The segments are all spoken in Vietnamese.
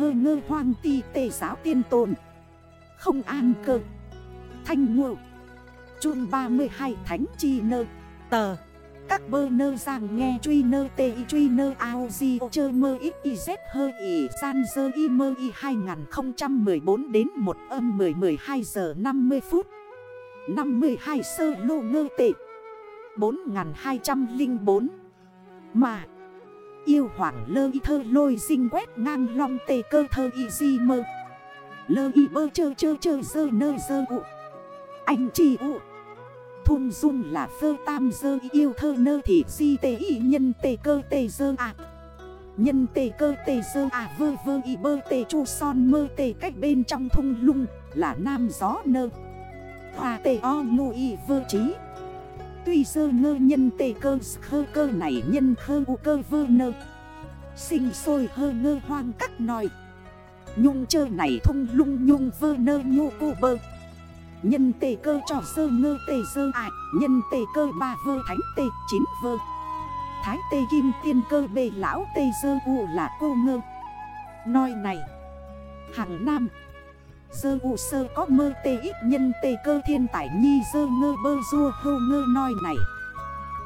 hơ ngơ hoang ti tề giáo tiên tồn. Không an cơ. Thanh ngộ. Chuông 32 thánh chi nơ. Tờ. Các bơ nơ giang nghe truy nơ tê y truy nơ ao di ô chơ mơ ít y z hơ y san dơ y mơ y 2014 đến 1 âm 10 12 giờ 50 phút. 52 sơ lô ngơ tệ. 4204 Mà Yêu hoảng lơ y thơ lôi sinh quét ngang long tề cơ thơ y di mơ. Lơ y bơ chơ chơ chơ dơ nơ dơ ụ Anh chi ụ Thung dung là phơ tam dơ yêu thơ nơ thị di tê y nhân tê cơ tê dơ ạ Nhân tê cơ tê dơ à vơ vơ y bơ tê chu son mơ tê cách bên trong thung lung là nam gió nơ. Hòa tê o ngô y vơ trí Tuy sơ ngơ nhân tê cơ khơ cơ này nhân khơ u cơ vơ nơ. Sinh sôi hơ ngơ hoang cắt nòi. Nhung chơ này thung lung nhung vơ nơ nhu cô bơ. Nhân tê cơ trò sơ ngơ tê sơ ải Nhân tê cơ ba vơ thánh tê chín vơ. Thái tê kim tiên cơ bề lão tê sơ u là cô ngơ. Nói này hàng Nam Sơ u sơ có mơ tê ít nhân tê cơ thiên tải nhi sơ ngơ bơ rua hô ngơ nói này.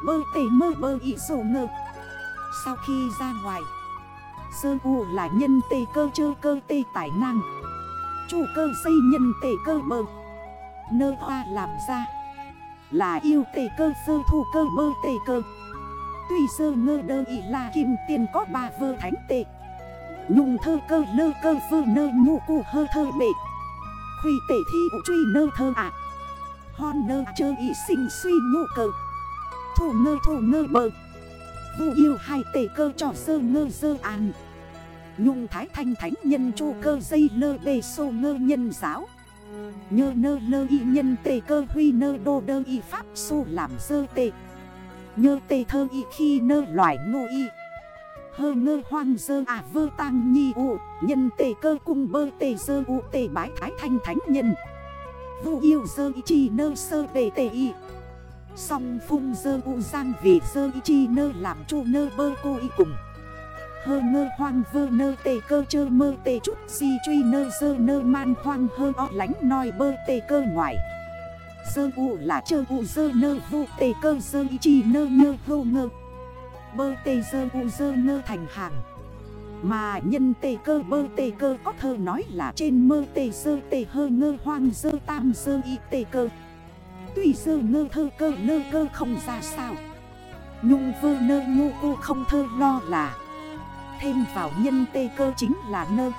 Bơ tê mơ bơ ị sổ ngơ. Sau khi ra ngoài, Sơ u là nhân tê cơ chơ cơ tê tải năng. Chủ cơ xây nhân tê cơ bơ. Nơ hoa làm ra Là yêu tê cơ sơ thu cơ bơ tê cơ. Tuy sơ ngơ đơ ị là kim tiền có ba vơ thánh tê. Nhung thơ cơ lơ cơ vơ nơ nhu cụ hơ thơ bệ huy tể thi ụ truy nơ thơ ạ. Hon nơ chơ ý sinh suy nhu cơ Thủ ngơ thủ ngơ bờ. Vụ yêu hai tể cơ trò sơ ngơ sơ an Nhung thái thanh thánh nhân chu cơ dây lơ bề sô ngơ nhân giáo. Nhơ nơ lơ y nhân tề cơ huy nơ đô đơ y pháp su làm sơ tề Nhơ tề thơ y khi nơ loại ngô y. Hơ ngơ hoang dơ à vơ tang nhi u. Nhân tề cơ cung bơ tề dơ u tề bái thái thanh thánh nhân. Vũ yêu dơ y chi nơ sơ tề tề y. Song phung dơ u giang vì dơ y chi nơ làm chu nơ bơ cô y cùng. Hơ ngơ hoang vơ nơ tề cơ chơ mơ tề chút si truy nơ dơ nơ man hoang hơ o lánh nói bơ tề cơ ngoài. Dơ u là chơ u dơ nơ vụ tề cơ dơ y chi nơ nhơ hô ngơ. Bơ tề dơ u dơ ngơ thành hàng. Mà nhân tề cơ bơ tề cơ có thơ nói là trên mơ tề dơ tề hơ ngơ hoang dơ tam dơ y tề cơ. Tuy dơ ngơ thơ cơ lơ cơ không ra sao. Nhung vơ nơ ngu cô không thơ lo là. Thêm vào nhân tê cơ chính là nơ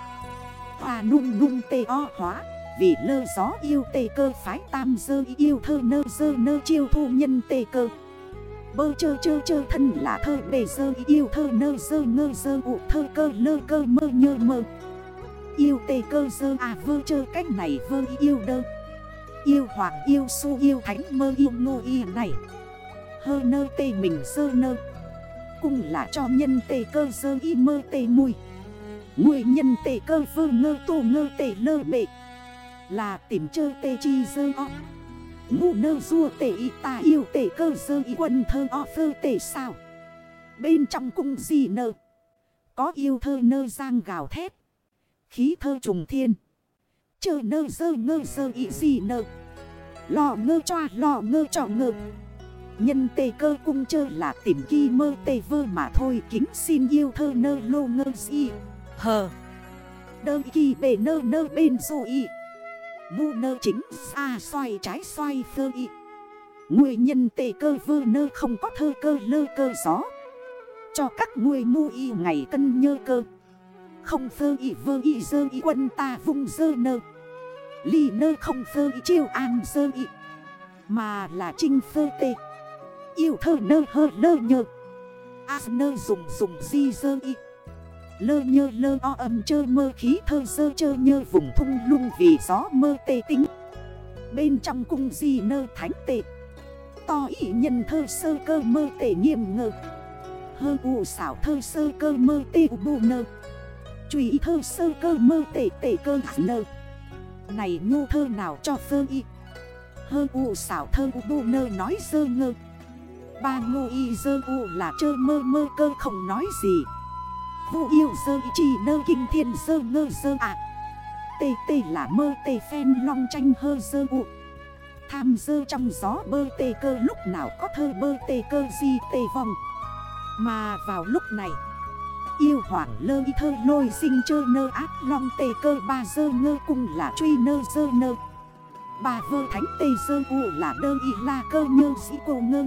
Hoa nung nung tê o hóa, Vì lơ gió yêu tê cơ phái tam dơ yêu thơ nơ dơ nơ chiêu thu nhân tê cơ. Bơ chơ chơ chơ thân là thơ bề dơ, yêu thơ nơ dơ, ngơ dơ, ụ thơ cơ lơ cơ, mơ nhơ mơ. Yêu tê cơ dơ à vơ chơ, cách này vơ, yêu đơ. Yêu hoàng, yêu su, yêu thánh, mơ, yêu ngô y này. Hơ nơ tê mình dơ nơ. Cùng là cho nhân tê cơ dơ, y mơ tê mùi. Người nhân tê cơ vơ, ngơ tô ngơ tê lơ bệ. Là tìm chơ tê chi dơ o. Ngu nơ rua tệ y ta yêu tệ cơ dơ y quân thơ o phơ tệ sao? Bên trong cung gì nơ. Có yêu thơ nơ giang gào thét. Khí thơ trùng thiên. Chờ nơ dơ ngơ dơ y gì nơ. Lò ngơ choa, lò ngơ trò ngơ. Nhân tê cơ cung chơ là tìm kỳ mơ tê vơ mà thôi. Kính xin yêu thơ nơ lô ngơ si Hờ. Đơ kỳ bể nơ nơ bên dù y. Mu nơ chính xa xoay, trái xoay phơ y. Người nhân tê cơ vơ nơ không có thơ cơ lơ cơ gió. Cho các người mu y ngày cân nhơ cơ. Không phơ y vơ y dơ y quân ta vung dơ nơ. Ly nơ không phơ y chiêu an dơ y. Mà là trinh phơ tê. Yêu thơ nơ hơ lơ nhơ. A nơ dùng dùng di dơ y. Lơ nhơ lơ o âm chơ mơ khí thơ sơ chơ nhơ vùng thung lung vì gió mơ tê tính. Bên trong cung di nơ thánh tệ. To ý nhân thơ sơ cơ mơ tệ nghiêm ngờ. Hơ u xảo thơ sơ cơ mơ tê bù nơ. Chùy thơ sơ cơ mơ tệ tệ cơ nơ. Này nhu thơ nào cho sơ y. Hơ u xảo thơ bù nơ nói sơ ngơ. Ba ngô y dơ u là chơ mơ mơ cơ không nói gì vũ yêu dơ chỉ nơ kinh thiên dơ ngơ dơ ạ. Tê tê là mơ tê phen long tranh hơ dơ ụ Tham dơ trong gió bơ tê cơ lúc nào có thơ bơ tê cơ di tê vòng Mà vào lúc này, Yêu hoàng lơ y thơ lôi sinh chơ nơ áp long tê cơ ba dơ ngơ cung là truy nơ dơ nơ. Bà vơ thánh tê dơ ụ là đơ y la cơ nhơ sĩ cô ngơ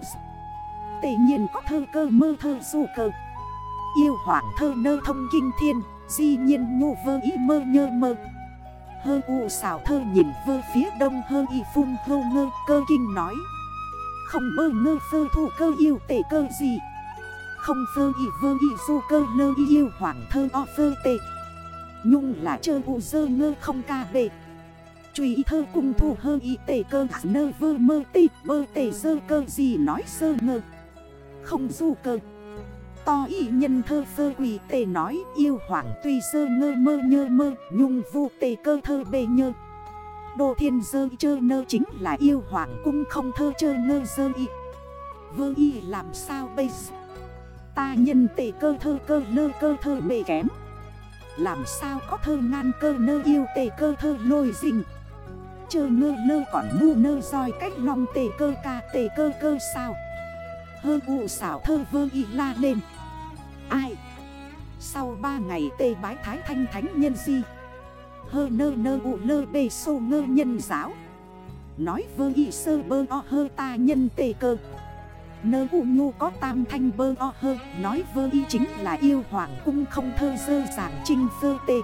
Tê nhiên có thơ cơ mơ thơ du cơ. Yêu hoàng thơ nơ thông kinh thiên, Di nhiên nhu vơ y mơ nhơ mơ. Hơ u xảo thơ nhìn vơ phía đông hơ y phun hơ ngơ cơ kinh nói. Không mơ ngơ phơ thủ cơ yêu tể cơ gì. Không phơ y vơ y du cơ lơ y yêu hoàng thơ o phơ tệ Nhung là chơ u dơ ngơ không ca bệ Truy thơ cung thủ hơ y tể cơ nơ vơ mơ tị bơ tể dơ cơ gì nói sơ ngơ. Không du cơ. To y nhân thơ phơ quỷ tề nói, yêu hoàng tuy sơ ngơ mơ nhơ mơ, Nhung vu tề cơ thơ bề nhơ. Đồ thiên dơ chơ nơ chính là yêu hoàng cung không thơ chơ ngơ dơ y. Vơ y làm sao bây giờ? Ta nhân tề cơ thơ cơ lơ cơ thơ bề kém. Làm sao có thơ ngan cơ nơ yêu tề cơ thơ lôi dình Chơ ngơ lơ còn mu nơ roi cách lòng tề cơ ca tề cơ cơ sao? Hơ vụ xảo thơ vơ y la lên. Sau 3 ngày tê bái thái thanh thánh nhân di, Hơ nơ nơ ụ lơ bê sô ngơ nhân giáo. Nói vơ y sơ bơ o hơ ta nhân tê cơ. Nơ ụ nhu có tam thanh bơ o hơ, Nói vơ y chính là yêu hoàng cung không thơ dơ giảng trinh vơ tê.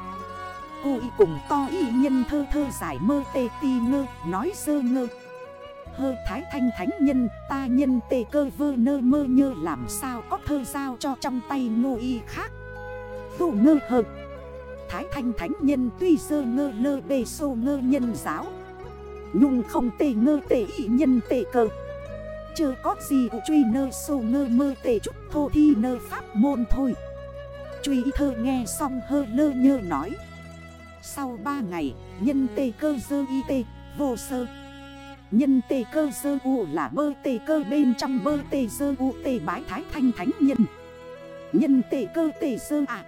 Cô y cùng to y nhân thơ thơ giải mơ tê ti ngơ, Nói sơ ngơ. Hơ thái thanh thánh nhân, ta nhân tề cơ vơ nơ mơ nhơ, làm sao có thơ giao cho trong tay ngô y khác? Tu ngơ hờ. Thái thanh thánh nhân tuy sơ ngơ lơ bê sô ngơ nhân giáo. Nhung không tề ngơ tề ý nhân tề cơ. Chơ có gì của truy nơ sô ngơ mơ tề chút thô thi nơ pháp môn thôi. Truy thơ nghe xong hơ lơ nhơ nói. Sau 3 ngày, nhân tề cơ dơ y tê, vô sơ. Nhân tề cơ dơ u là bơ tề cơ bên trong bơ tề dơ u tề bái thái thanh thánh nhân. Nhân tề cơ tề dơ ạ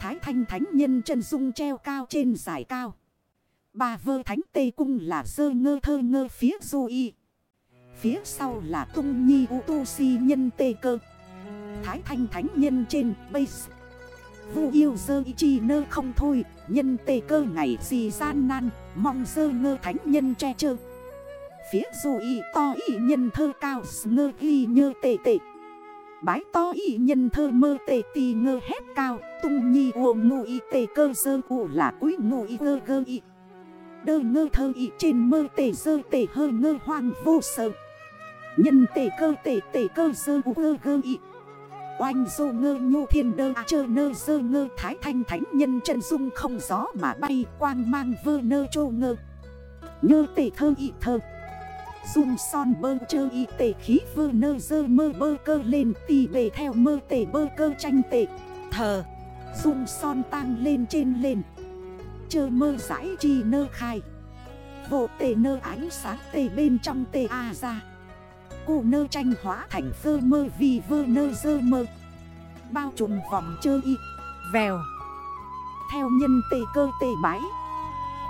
Thái thanh thánh nhân chân dung treo cao trên giải cao. Bà vơ thánh tây cung là dơ ngơ thơ ngơ phía du y. Phía sau là tung nhi u tu si nhân tê cơ. Thái thanh thánh nhân trên base. Vu yêu dơ y chi nơ không thôi, Nhân tê cơ ngày gì gian nan, Mong dơ ngơ thánh nhân che chơ. Phía du y to y nhân thơ cao, ngơ ghi nhơ tê tê. Bái to y nhân thơ mơ tê tì ngơ hét cao, Tung nhi ồ ngụ y tê cơ dơ ụ là quý ngụ y ngơ gơ y. Đơ ngơ thơ y trên mơ tê dơ tê hơ ngơ hoang vô sợ. Nhân tê cơ tê tê cơ dơ ụ ngơ gơ y. Oanh dô ngơ nhu thiên đơ à chơ nơ dơ ngơ thái thanh thánh nhân chân dung không gió mà bay Quang mang vơ nơ chô ngơ. Nhơ tê thơ y thơ. Dung son bơ chơ y tể khí vơ nơ dơ mơ bơ cơ lên, tì bề theo mơ tể bơ cơ tranh tệ Thờ. Dung son tăng lên trên lên. Chơ mơ giải chi nơ khai. Vô tể nơ ánh sáng tể bên trong tề A ra. Cụ nơ tranh hóa thành phơ mơ vì vơ nơ dơ mơ. Bao trùm vòng chơ y. Vèo. Theo nhân tề cơ tề bái.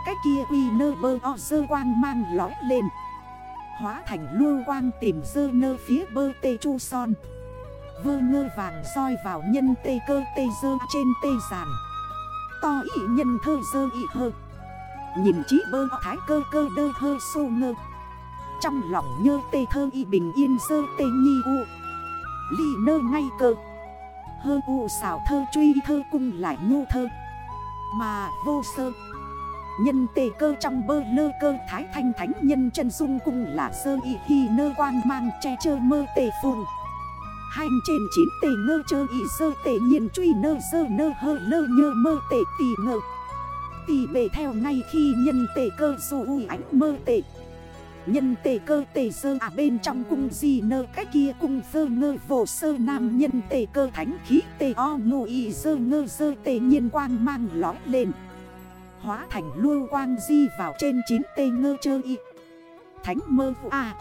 Cái kia uy nơ bơ o dơ quang mang lói lên. Hóa thành lưu quang tìm dơ nơ phía bơ tê chu son. Vơ ngơ vàng soi vào nhân tê cơ tê dơ trên tê giàn. To ý nhân thơ dơ ý hơ. Nhìn chí bơ thái cơ cơ đơ hơ sô ngơ. Trong lòng nhơ tê thơ y bình yên dơ tê nhi u. Ly nơ ngay cơ. Hơ u xảo thơ truy thơ cung lại nhu thơ. Mà vô sơ. Nhân tề cơ trong bơ lơ cơ, thái thanh thánh nhân chân dung cung là sơ y hi nơ quang mang che chơ mơ tề phùng Hành trên chín tề ngơ chơ y sơ tề nhiên truy nơ sơ nơ hơ lơ nhơ mơ tề tì ngơ. Tì bề theo ngay khi nhân tề cơ dù ui ánh mơ tề Nhân tề cơ tề sơ à bên trong cung gì nơ, cái kia cung sơ ngơ vổ sơ nam nhân tề cơ thánh khí tề o ngụ y sơ ngơ sơ tề nhiên quang mang lói lên. Hóa thành lưu quang di vào trên 9 tê ngơ chơ y. Thánh mơ phụ à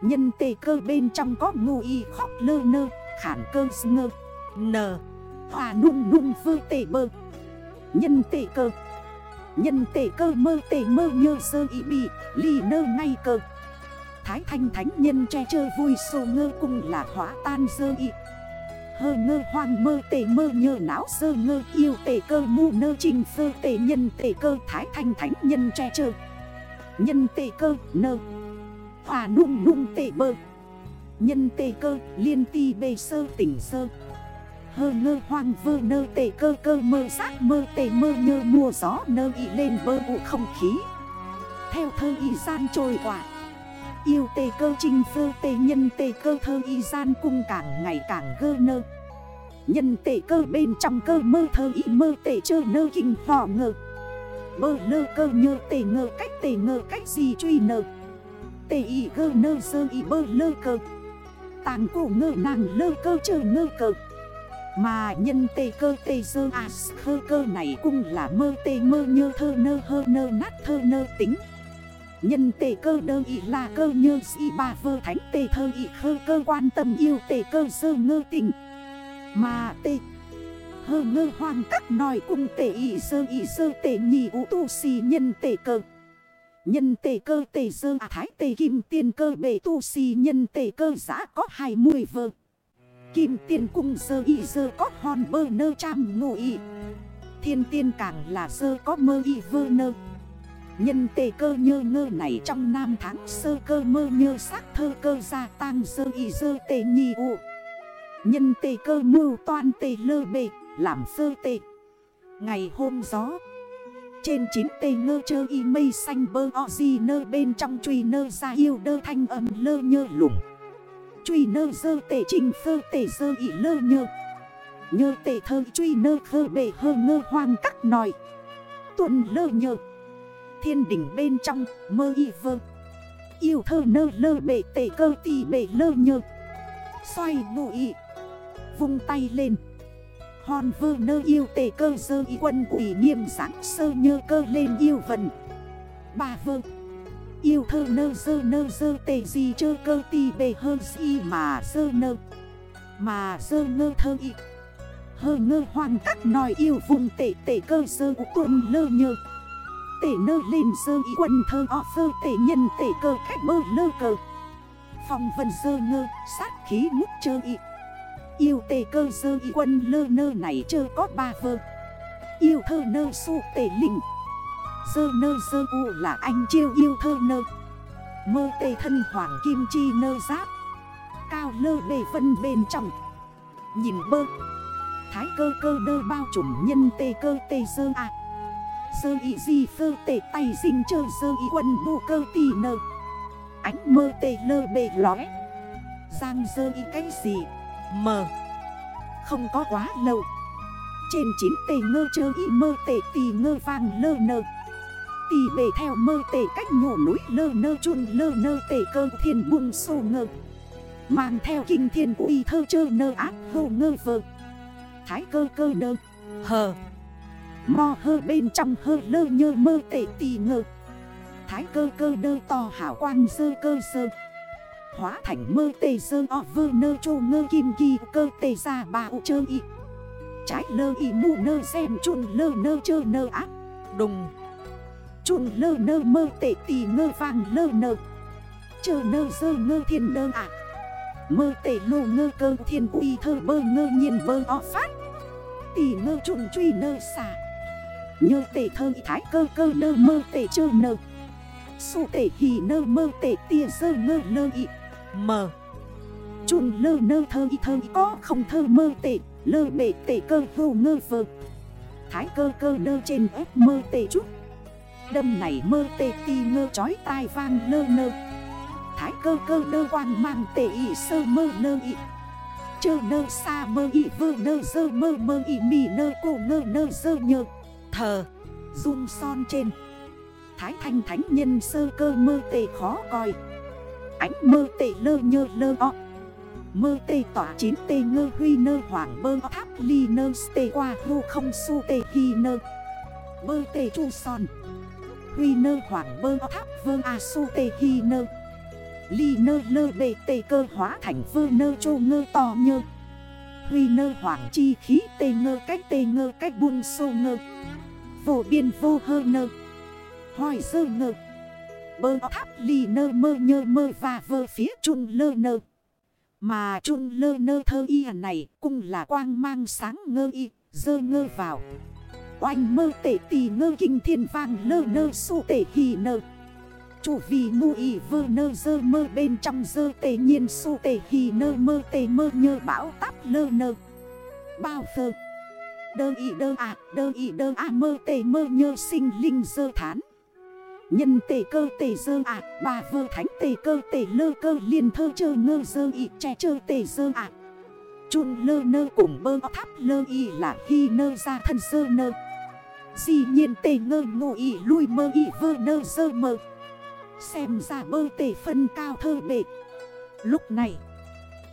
Nhân tê cơ bên trong có ngu y khóc lơ nơ, Khản cơ ngơ. N. Hòa nung nung vơ tê bơ Nhân tê cơ. Nhân tê cơ mơ tê mơ nhơ sơ y bị Ly nơ ngay cơ. Thái thanh thánh nhân che chơi vui sô ngơ cùng là hóa tan sơ y. Hơ ngơ hoang mơ tề mơ nhơ não sơ ngơ yêu tề cơ mu nơ trình sơ tề nhân tề cơ thái thanh thánh nhân che chơ. Nhân tề cơ nơ. Hòa nung nung tề bơ. Nhân tề cơ liên ti bê sơ tỉnh sơ. Hơ ngơ hoang vơ nơ tề cơ cơ mơ sát mơ tề mơ nhơ mùa gió nơ y lên bơ vụ không khí. Theo thơ y gian trôi quả Yêu tê cơ trinh phơ tê, nhân tê cơ thơ y gian cung càng ngày càng gơ nơ. Nhân tê cơ bên trong cơ mơ thơ y mơ tê chơ nơ kinh họ ngơ. Bơ lơ cơ nhơ tê ngơ, cách tê ngơ cách gì truy nơ. Tê y gơ nơ sơ y bơ lơ cơ. Tàng cổ ngơ nàng lơ cơ chơ ngơ cơ. Mà nhân tê cơ tê sơ à khơ cơ này cũng là mơ tê mơ nhơ thơ nơ hơ nơ nát thơ nơ tính. Nhân tề cơ đơ y là cơ nhơ si ba vơ thánh tề thơ ý khơ cơ quan tâm yêu tề cơ sơ ngơ tình Mà tề hơ ngơ hoang các nói cùng tề ý sơ ý sơ tề nhì ủ tu si nhân tề cơ Nhân tề cơ tề sơ à thái tề kim tiền cơ bể tu si nhân tề cơ giã có 20 vơ. Kim tiền cung sơ ý sơ có hòn bơ nơ trăm ngụ y. Thiên tiên càng là sơ có mơ ý vơ nơ. Nhân tề cơ nhơ ngơ này trong năm tháng sơ cơ mơ nhơ xác thơ cơ gia tăng sơ y sơ tề nhì ụ. Nhân tề cơ mưu toan tề lơ bề làm sơ tề. Ngày hôm gió. Trên chín tê ngơ chơ y mây xanh bơ o di nơ bên trong truy nơ ra yêu đơ thanh âm lơ nhơ lủng Truy nơ dơ tê trình sơ tê dơ y lơ nhơ Nhơ tê thơ truy nơ khơ bề hơ ngơ hoang cắt nòi Tuần lơ nhơ Thiên đỉnh bên trong, mơ y vơ. Yêu thơ nơ lơ bể tê cơ tì bể lơ nhơ. Xoay bụi, Vung tay lên. Hòn vơ nơ yêu tề cơ sơ y quân quỷ nghiêm sáng sơ nhơ cơ lên yêu vần Bà vơ, Yêu thơ nơ sơ nơ sơ tề gì chơ cơ tì bề hơn si mà sơ nơ. Mà sơ ngơ thơ y, Hơ ngơ hoàng các nòi yêu vùng tệ tệ cơ sơ của tuần lơ nhơ. Tệ nơ lên sơ y quần thơ o sơ tệ nhân tệ cơ khách bơ lơ cơ Phòng vần sơ ngơ, sát khí mút chơ y. Yêu tể cơ sơ y quân lơ nơ này chơ có ba vơ. Yêu thơ nơ su tể linh Sơ nơ sơ u là anh chiêu yêu thơ nơ. Mơ tề thân hoàng kim chi nơ giáp. Cao lơ bề phân bên trong. Nhìn bơ. Thái cơ cơ đơ bao trùm nhân tê cơ tề dơ à sơ y gì phơ tệ tay sinh chơ sơ ý quần bù cơ tì nơ. Ánh mơ tề lơ bề lóe. Giang sơ y cái gì? Mờ. Không có quá lâu. Trên chín tề ngơ chơ y mơ tề tì ngơ vang lơ nơ. Tì bề theo mơ tề cách nhổ núi lơ nơ chun lơ nơ tề cơ thiên buông sô ngơ. Mang theo kinh thiên y thơ chơ nơ ác hô ngơ vơ. Thái cơ cơ nơ. Hờ. Mò hơ bên trong hơ lơ nhơ mơ tệ tì ngơ Thái cơ cơ đơ to hảo quang sơ cơ sơ. Hóa thành mơ tê sơ o vơ nơ chô ngơ kim kỳ cơ tê ra bà ụ chơ y. Trái lơ y mù nơ xem chun lơ nơ chơ nơ ác. Đùng. Chun lơ nơ mơ tệ tì ngơ vàng lơ nơ. Chơ nơ sơ ngơ thiên nơ ạ. Mơ tê lô ngơ cơ thiên uy thơ bơ ngơ nhiên bơ o phát. Tì ngơ trùng truy nơ xà Nhơ tê thơ thái cơ cơ nơ mơ tê chơ nơ. Su tê hì nơ mơ tê tia sơ ngơ lơ y. Mờ Chun lơ nơ thơ y thơ y có không thơ mơ tệ Lơ bể tệ cơ vô ngơ vơ. Thái cơ cơ đơ trên ép mơ tệ chút. Đâm này mơ tệ ti ngơ chói tai vang lơ nơ. Thái cơ cơ đơ quang mang tệ y sơ mơ nơ y. Chơ nơ xa mơ y vơ nơ dơ mơ mơ y mì nơ cổ ngơ nơ dơ nhơ Thờ Dung son trên. Thái thanh thánh nhân sơ cơ mơ tệ khó coi. Ánh mơ tê lơ nhơ lơ o. Mơ tê tỏa chín tê ngơ huy nơ hoàng bơ tháp ly nơ tê qua hô không su tê hi nơ. Bơ tê chu son. Huy nơ hoàng bơ tháp vơ a su tê hi nơ. Ly nơ lơ bê tê cơ hóa thành vơ nơ chô ngơ to nhơ. Huy nơ hoàng chi khí tê ngơ cách tê ngơ cách buôn sô ngơ. Vô biên vô hơ nơ. Hỏi sơ ngơ. Bơ tháp lì nơ mơ nhơ mơ và vơ phía trung lơ nơ. Mà trung lơ nơ thơ y này cũng là quang mang sáng ngơ y, Dơ ngơ vào. Oanh mơ tể tì ngơ kinh thiên vang lơ nơ su tể hì nơ. Chủ vì mu y vơ nơ dơ mơ bên trong dơ tề nhiên su tề hì nơ mơ tề mơ nhơ bão táp lơ nơ. Bao phơ Đơ y đơ à đơ y đơ à mơ tề mơ nhơ sinh linh dơ thán. Nhân tề cơ tề dơ à bà vơ thánh tề cơ tề lơ cơ liền thơ chơ ngơ dơ y trẻ chơ tề dơ à Chun lơ nơ cùng bơ tháp lơ y là khi nơ ra thân dơ nơ. Dĩ nhiên tề ngơ ngộ y lui mơ y vơ nơ dơ mơ. Xem ra bơ tề phân cao thơ bệ. Lúc này,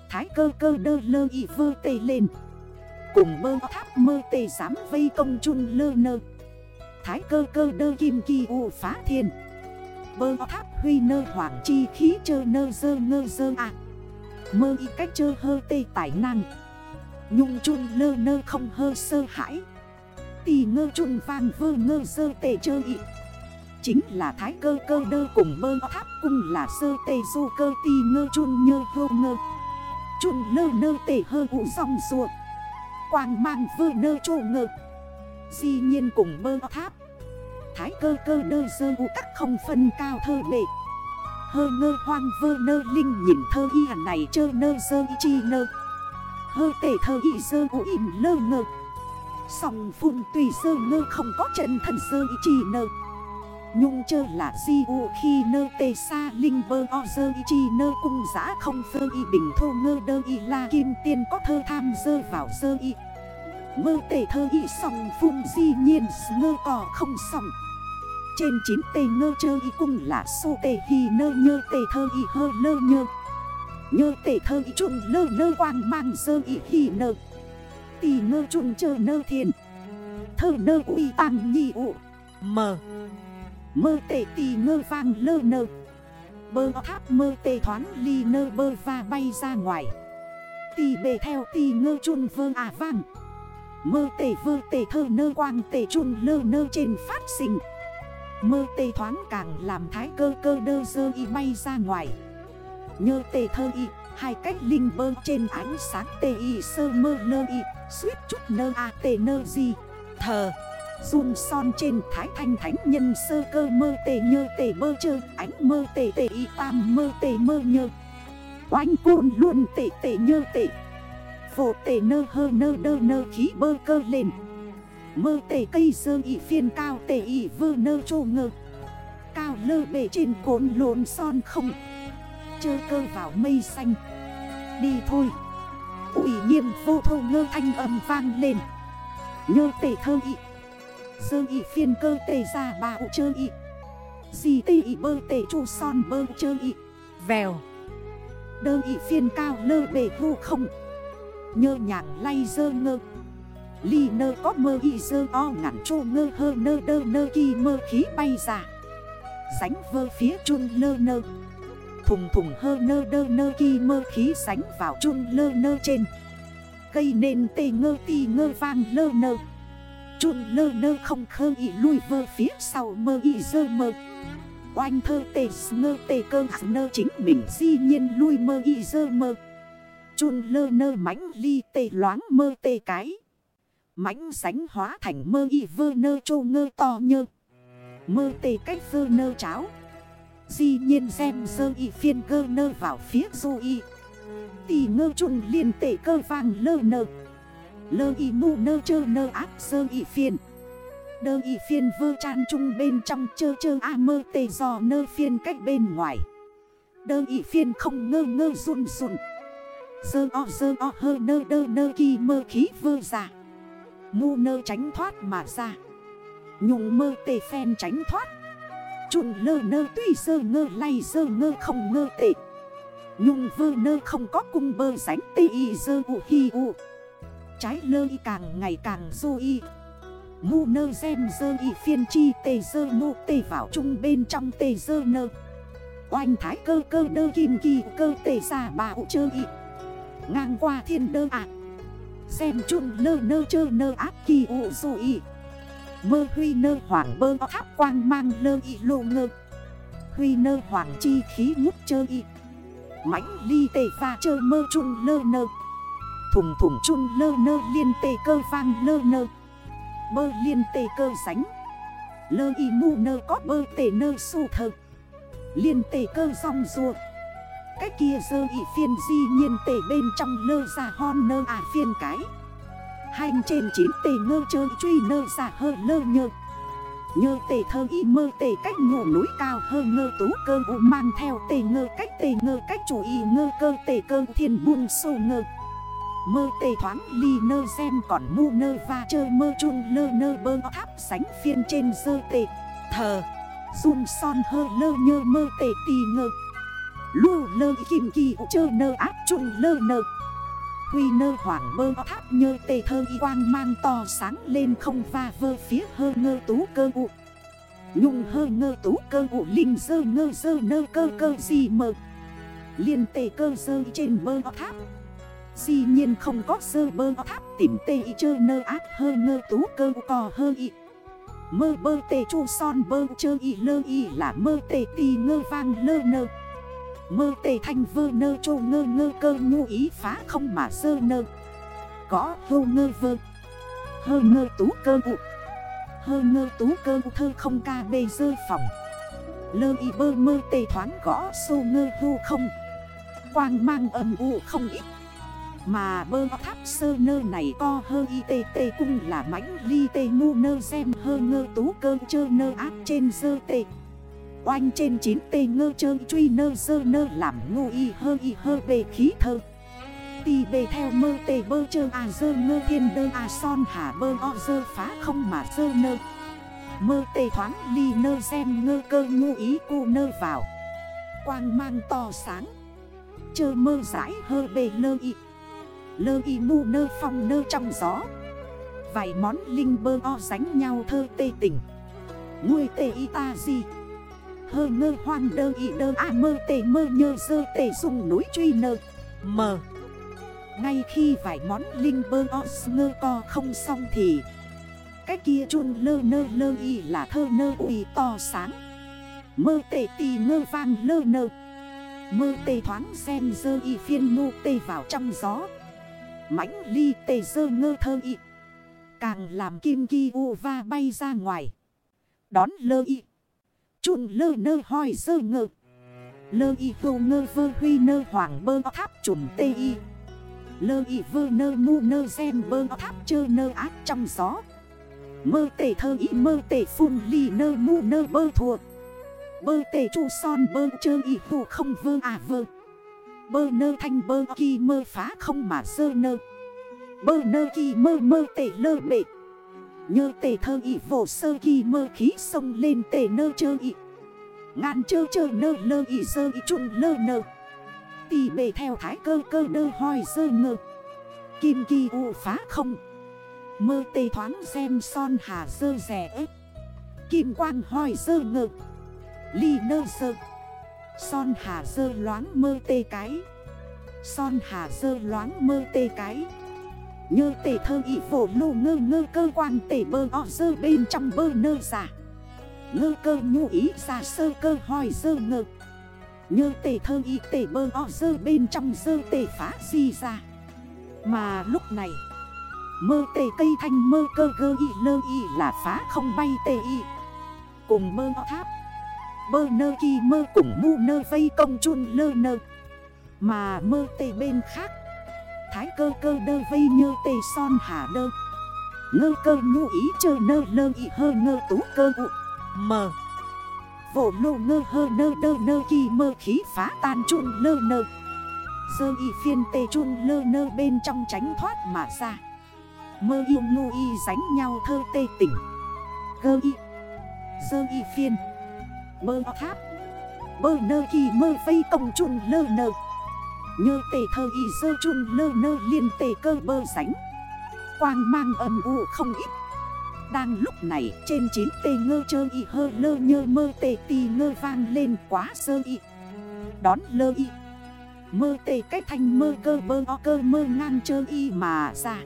Thái cơ cơ đơ lơ y vơ tề lên. Cùng mơ tháp mơ tê dám vây công chun lơ nơ. Thái cơ cơ đơ kim kỳ u phá thiên. Bơ tháp huy nơ hoàng chi khí chơ nơ dơ ngơ dơ à. Mơ y cách chơ hơ tê tài năng. Nhung chun lơ nơ không hơ sơ hãi. Tì ngơ chun vang vơ ngơ dơ tê chơ y. Chính là thái cơ cơ đơ cùng mơ tháp cung là sơ tê du cơ tì ngơ chun nhơ hô ngơ. Chun lơ nơ tê hơ ụ song ruột. Quang mang vư nơ chô ngơ. Di nhiên cùng bơ tháp. Thái cơ cơ đơ dơ u các không phân cao thơ bệ. Hơ ngơ hoang vơ nơ linh nhìn thơ y hẳn này chơ nơ dơ y chi nơ. Hơ tể thơ y dơ u im lơ ngơ. Sòng phun tùy dơ ngơ không có chân thần dơ y chi nơ. Nhung chơ là di u khi nơ tê sa linh bơ o dơ y chi nơ cung giã không phơ y bình thô ngơ đơ y la kim tiên có thơ tham dơ vào dơ y. Mơ tê thơ y sòng phun di nhiên, ngơ cò không sòng Trên chín tê ngơ chơ y cung là sô tê hi nơ nhơ tê thơ y hơ lơ nhơ. Nhơ tê thơ y trung lơ nơ quang mang dơ y hi nơ. Tì ngơ trung chơ nơ thiền. Thơ nơ uy tăng nhi ụ Mờ Mơ tệ tì ngơ vang lơ nơ. Bơ tháp mơ tê thoáng ly nơ bơ và bay ra ngoài. Tì bề theo tì ngơ chun vơ à vang. Mơ tê vơ tê thơ nơ quang tê chun lơ nơ trên phát sinh. Mơ tê thoáng càng làm thái cơ cơ đơ dơ y bay ra ngoài. Nhơ tê thơ y, Hai cách linh bơ trên ánh sáng tê y sơ mơ lơ y, Suýt chút nơ a tê nơ gì Thờ. Dung son trên thái thanh thánh nhân sơ cơ mơ tề nhơ tề bơ chơ, Ánh mơ tề tề y tam mơ tề mơ nhơ. Oanh côn luôn tề tề nhơ tề Phổ tề nơ hơ nơ đơ nơ khí bơ cơ lên. Mơ tề cây sơ y phiên cao tề y vơ nơ trô ngơ. Cao lơ bể trên côn lộn son không. Chơ cơ vào mây xanh. Đi thôi. Ủy nhiên vô thô ngơ thanh âm vang lên. Nhơ tề thơ y. Sơ y phiên cơ tề ra bà ụ chơ y. Dì tê y bơ tề chu son bơ chơ y. Vèo. Đơ y phiên cao lơ bề hô không. Nhơ nhàng lay dơ ngơ. Ly nơ có mơ y dơ o ngắn chô ngơ hơ nơ đơ nơ kỳ mơ khí bay ra. Sánh vơ phía chun lơ nơ. Thùng thùng hơ nơ đơ nơ kỳ mơ khí sánh vào chun lơ nơ trên. Gây nên tê ngơ tì ngơ vang lơ nơ Chun lơ nơ không khơ y lui vơ phía sau mơ y dơ mơ. Oanh thơ tê, ngơ tê cơ nơ chính mình di nhiên lui mơ y dơ mơ. Chun lơ nơ mãnh ly tê loáng mơ tê cái. Mãnh sánh hóa thành mơ y vơ nơ trô ngơ to nhơ. Mơ tê cách vơ nơ cháo. Di nhiên xem dơ y phiên cơ nơ vào phía du y. Tì ngơ chun liền tê cơ vàng lơ nơ. Lơ y mu nơ chơ nơ áp sơ y phiền. Đơ y phiên vơ chan chung bên trong chơ chơ a mơ tê giò nơ phiên cách bên ngoài. Đơ y phiên không ngơ ngơ run run. Sơ o sơ o, hơ nơ, đơ nơ kỳ mơ khí vơ ra. Mu nơ tránh thoát mà ra. Nhung mơ tê phen tránh thoát. Chun lơ nơ tuy sơ ngơ lay sơ ngơ không ngơ tệ Nhung vơ nơ không có cung bơ sánh tê y sơ u hi u. Trái lơ y càng ngày càng du y. Ngu nơ xem dơ y phiên chi, tê dơ nô, tê vào chung bên trong, tê dơ nơ. Oanh thái cơ cơ đơ, kim kỳ, cơ tê xa bà ụ chơ y. Ngang qua thiên đơ ạ. Xem chung lơ nơ chơ nơ áp kỳ ụ dụ y. Mơ huy nơ hoàng bơ, tháp quang mang lơ y, lô ngơ. Huy nơ hoàng chi, khí ngút chơ y. Mãnh ly tê pha chơ, mơ chung lơ nơ. Thùng thùng chun lơ nơ liên tê cơ vang lơ nơ. Bơ liên tê cơ sánh Lơ y mu nơ có bơ tê nơ su thơ. Liên tê cơ rong ruột Cái kia dơ y phiên di nhiên tê bên trong lơ ra hon nơ à phiên cái. Hành trên chín tê ngơ chơi truy nơ ra hơ lơ nhơ. Nhơ tê thơ y mơ tê cách ngủ núi cao hơ ngơ tú cơ u mang theo tê ngơ cách tê ngơ cách chủ y ngơ cơ tê cơ thiên buôn sô ngơ. Mơ tê thoáng ly nơ xem còn mu nơ và chơi mơ chung lơ nơ bơ tháp sánh phiên trên dơ tê. Thờ, run son hơ lơ nhơ mơ tê tì ngơ. Lưu lơ kim kỳ chơ nơ áp chung lơ nơ. Huy nơ hoảng bơ tháp nhơ tê thơ y quang mang to sáng lên không va vơ phía hơ ngơ tú cơ ụ Nhung hơ ngơ tú cơ ụ linh dơ ngơ dơ nơ cơ cơ gì mơ Liên tê cơ dơ trên bơ tháp. Dĩ nhiên không có sơ bơ tháp tìm tê y chơ nơ áp hơ ngơ tú cơ cò hơ y. Mơ bơ tê chu son bơ chơ y lơ y là mơ tê tì ngơ vang lơ nơ. Mơ tê thanh vơ nơ chô ngơ ngơ cơ ngu ý phá không mà sơ nơ. Có hô ngơ vơ. Hơ ngơ tú cơ ụ Hơ ngơ tú cơ thơ không ca bê dơ phòng. Lơ y bơ mơ tê thoáng gõ sô ngơ hô không. Quang mang âm u không ít. Mà bơ tháp sơ nơ này co hơ y tê tê cung là mãnh ly tê ngu nơ xem hơ ngơ tú cơ chơ nơ áp trên sơ tê. Oanh trên 9 tê ngơ chơ truy nơ sơ nơ làm ngu y hơ y hơ bề khí thơ. Tì bề theo mơ tê bơ chơ à sơ ngơ thiên đơ à son hả bơ o sơ phá không mà sơ nơ. Mơ tê thoáng ly nơ xem ngơ cơ ngu ý cu nơ vào. Quang mang to sáng. Chơ mơ giải hơ bề lơ y. Lơ y mu nơ phong nơ trong gió. Vài món linh bơ o sánh nhau thơ tê tỉnh Ngươi tê y ta gì Hơ ngơ hoang đơ y đơ à mơ tê mơ nhơ dơ tê dùng núi truy nơ. Mờ. Ngay khi vài món linh bơ o ngơ co không xong thì, Cái kia chun lơ nơ lơ y là thơ nơ uy to sáng. Mơ tê tì ngơ vang lơ nơ. Mơ tê thoáng xem dơ y phiên nô tê vào trong gió mãnh ly tê dơ ngơ thơ y. Càng làm kim ki u va bay ra ngoài. Đón lơ y. Chùn lơ nơ hoi dơ ngơ. Lơ y vô ngơ vơ huy nơ hoàng bơ tháp trùm tê y. Lơ y vơ nơ mu nơ xem bơ tháp chơ nơ ác trong gió. Mơ tê thơ y, mơ tê phun ly nơ mu nơ bơ thua Bơ tê chu son bơ chơ y hù không vơ à vơ. Bơ nơ thanh bơ kỳ mơ phá không mà sơ nơ. Bơ nơ kỳ mơ mơ tê lơ bệ Nhơ tê thơ y vổ sơ kỳ mơ khí sông lên tê nơ chơ y Ngàn chơ chơ nơ lơ y sơ y trụng lơ nơ. Tì bề theo thái cơ cơ đơ hoi sơ ngơ. Kim kỳ u phá không. Mơ tê thoáng xem son hà sơ rẻ ếp. Kim quang hoi sơ ngơ. Ly nơ sơ Son hà dơ loáng mơ tê cái. Son hà dơ loáng mơ tê cái. Nhơ tê thơ ị phổ lô ngơ ngơ cơ quan tê bơ o dơ bên trong bơ nơ giả Ngơ cơ nhu ý giả sơ cơ hoi dơ ngơ. Nhơ tê thơ y tê bơ o dơ bên trong dơ tê phá di ra Mà lúc này, Mơ tê cây thanh mơ cơ gơ y lơ y là phá không bay tê y. Cùng mơ o tháp Bơ nơ kỳ mơ cùng mu nơ vây công chun lơ nơ. Mà mơ tê bên khác, Thái cơ cơ đơ vây nhơ tê son hà đơ. Ngơ cơ nhu ý chơ nơ lơ ý hơ ngơ tú cơ ụ Mờ. Vổ lô ngơ hơ nơ đơ nơ kỳ mơ khí phá tan chun lơ nơ. Dơ y phiên tê chun lơ nơ bên trong tránh thoát mà ra. Mơ yêu ngu y ránh nhau thơ tê tỉnh. Gơ y, Dơ y phiên. Bơ tháp. Bơ nơ kỳ mơ vây công chun lơ nơ. Nhơ tề thơ y dơ chun lơ nơ liên tề cơ bơ sánh Quang mang âm u không ít. Đang lúc này trên chín tê ngơ chơ y hơ lơ nhơ mơ tề tì ngơ vang lên quá sơ y. Đón lơ y. Mơ tề cách thanh mơ cơ bơ o cơ mơ ngang chơ y mà ra.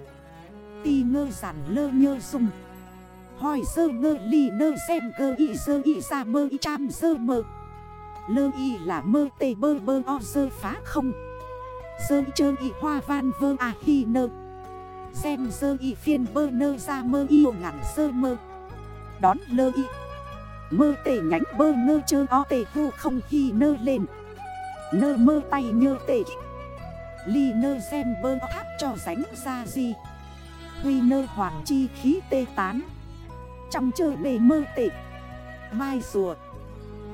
Tì ngơ giản lơ nhơ dùng Hỏi sơ ngơ ly nơ xem cơ y sơ y ra mơ y cham sơ mơ. Lơ y là mơ tê bơ bơ o sơ phá không. Sơ chơ y hoa van vơ à hi nơ. Xem sơ y phiên bơ nơ ra mơ y ngắn sơ mơ. Đón lơ y. Mơ tê nhánh bơ ngơ chơ o tê hô không hi nơ lên. Nơ mơ tay nhơ tê kích. Ly nơ xem bơ tháp cho ránh ra gì. Huy nơ hoàng chi khí tê tán. Trong chơ bề mơ tệ. Mai rùa.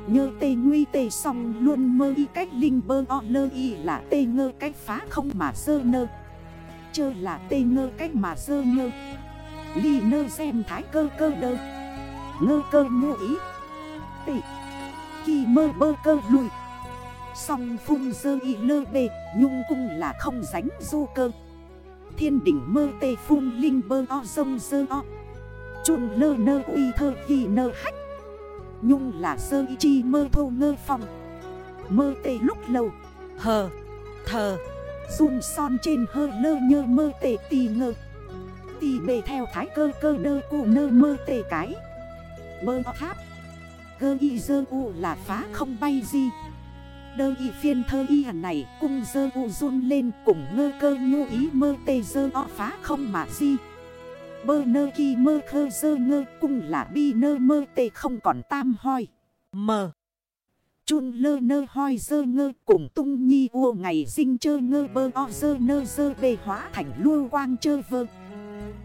Nhơ tê nguy tê xong luôn mơ y cách linh bơ o lơ y là tê ngơ cách phá không mà sơ nơ. Chơ là tê ngơ cách mà sơ ngơ Ly nơ xem thái cơ cơ đơ. Ngơ cơ ngô ý. Tê Khi mơ bơ cơ lùi. Song phung dơ y lơ bề, Nhung cung là không ránh du cơ. Thiên đỉnh mơ tê phung linh bơ o sông dơ o chun lơ nơ uy thơ khi nơ hách. Nhung là sơ y chi mơ thô ngơ phòng. Mơ tê lúc lâu Hờ, Thờ. Dung son trên hơ lơ nhơ mơ tê tì ngơ. Tì bề theo thái cơ cơ đơ cụ nơ mơ tê cái. Mơ tháp. Gơ y dơ u là phá không bay gì Đơ y phiên thơ y hẳn này, cung dơ u run lên cùng ngơ cơ nhu ý mơ tê dơ o phá không mà gì Bơ nơ khi mơ khơ dơ ngơ cung là bi nơ mơ tê không còn tam hoi. Mờ Chun lơ nơ hoi dơ ngơ cùng tung nhi u ngày sinh chơ ngơ bơ o dơ nơ dơ bê hóa thành lưu quang chơ vơ.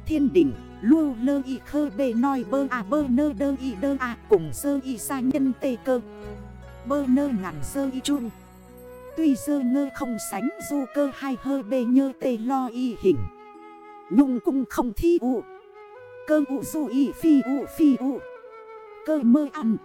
Thiên đỉnh lưu lơ y khơ bê nói bơ à bơ nơ đơ y đơ à cùng dơ y sa nhân tê cơ. Bơ nơ ngàn dơ y chun. Tuy dơ ngơ không sánh du cơ hai hơ bê nhơ tê lo y hình. Nhung cung không thi ụ Cơ ụ du y phi ụ phi ụ Cơ mơ ăn.